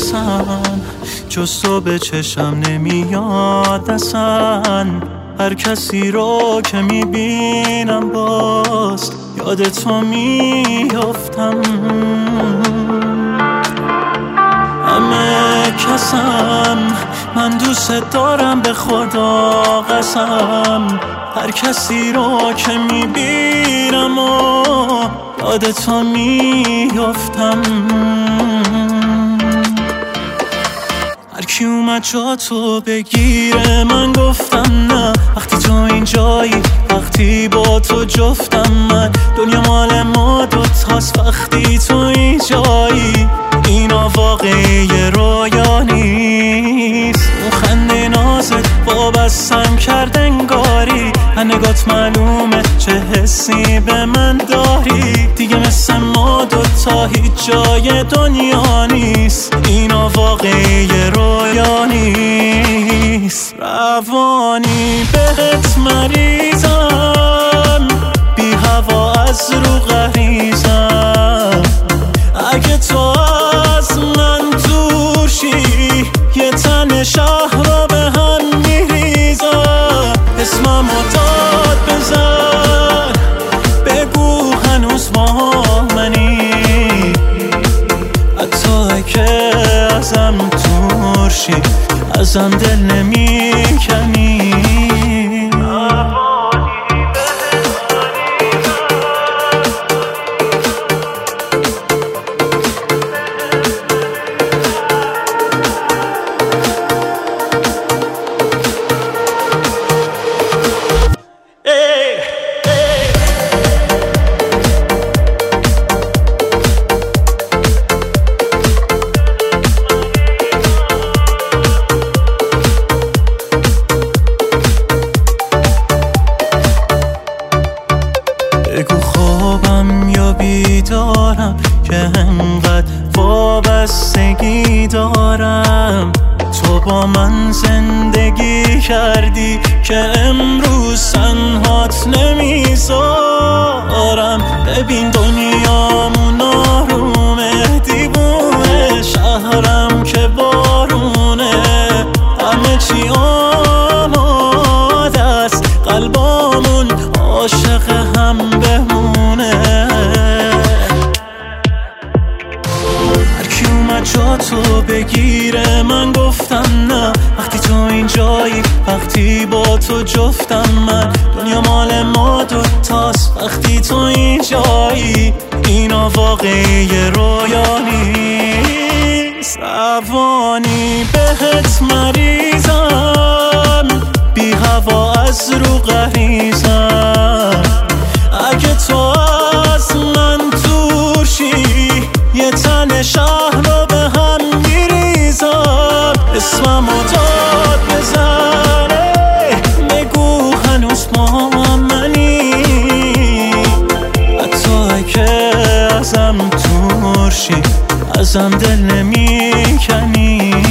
پسم جز تو به چشم نمیاد اصلا هر کسی رو که می‌بینم باز یاد تو میافتم. همه کسم من دوست دارم به خدا قسم. هر کسی رو که می‌بینم و یاد تو میافتم. هر کی اومد جا تو بگیره. من گفتم نه وقتی تو اینجایی وقتی با تو جفتم من. دنیا مال ما دوتاست وقتی تو اینجایی. اینا واقعی رویا نیست اون خنده نازت وابستم کرد انگاری. نگات معلومه چه حسی به من داری؟ دیگه مثل ما دوتا هیچ جای دنیا نیست. اینا واقعی رویا نیست. روانی بهت مریضم ازم دل نمی‌کنی. ای وابستگی دارم. تو با من زندگی کردی که امروز تنهات نمی‌ذارم. ببین دنیامون جا تو بگیره. من گفتم نه. وقتی تو اینجایی وقتی با تو جفتم من. دنیا مال ما دوتاست. وقتی تو اینجایی اینا واقعی رویا نیست بهت مریضم بی هوا از رو غریزم. اگه تو از من دور شی یه تن ازم دور شی ازم دل نمی‌کنی